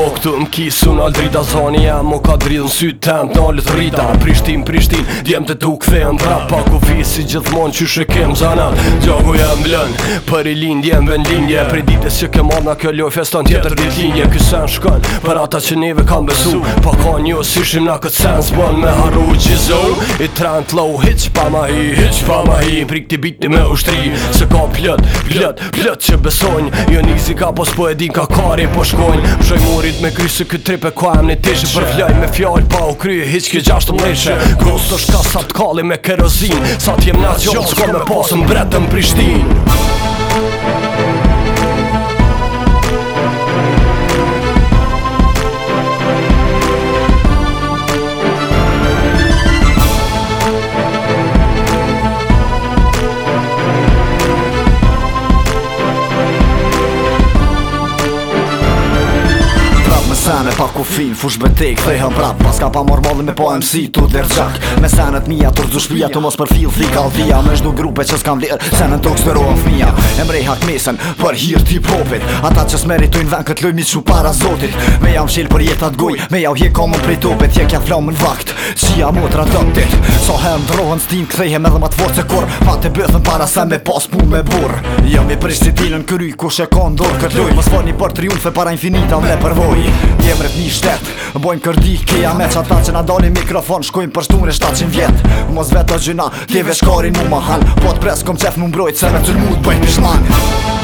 Po këtu në kisun al drita zoni jam Mu ka dridhën sy të në rrita Prishtin, prishtin, djem të tu kthe në Pa ku fisi gjithmon që shë kem zanat Gjogu jam blën, për i lindje në vendlindje Për i ditës që kem n'a kjo loj feston tjetër dit linje Ky sen shkon, për ata që neve kam besu Pa po ka një osishim na këtë sens s'bon me harru gjizo I trend low, hiq pa ma hi, hiq pa ma hi Prik ti biti me ushtri, se ka plët, plët, plët që besojnë Jo nizi ka pos po edin ka kari po shkojnë Mshoj rrit me kryse këtë trip e kua em një tishë Për me fjall pa u kryje hiq kje gjashtë më leqe Gros ka sa t'kalli me kerozin Sa t'jem na gjallë jo, s'ko me pasën bretën Prishtin Sene e pa ku fin fush me tek thej hëm prap pas ka pa mor me po MC tu dher gjak me senet mija tur dzu shpia tu mos për fil thik alfia me shdu grupe qës kam vler sen e në toks roa fmija E mrej hak mesen për hir t'i popit ata qës meritojn ven kët lojmi që para zotit me jam shil për jetat goj me jam hje komën prej topet jek kja flamën vakt qia motra dëmtit so hem drohen stin hem edhe mat vor se kor pa te bëthën para se me pas pun me bur jam i prishti tilen kry ku shekon loj mos for një për triumfe para infinita me përvoj jem rrët një shtet Bojmë kërdi, kia me qata që na dalin mikrofon Shkojmë për shtumre 700 vjet Mos vetë o gjyna, tjeve shkari në mahal Po të presë kom qef më mbrojt Se me të lmut bëjmë një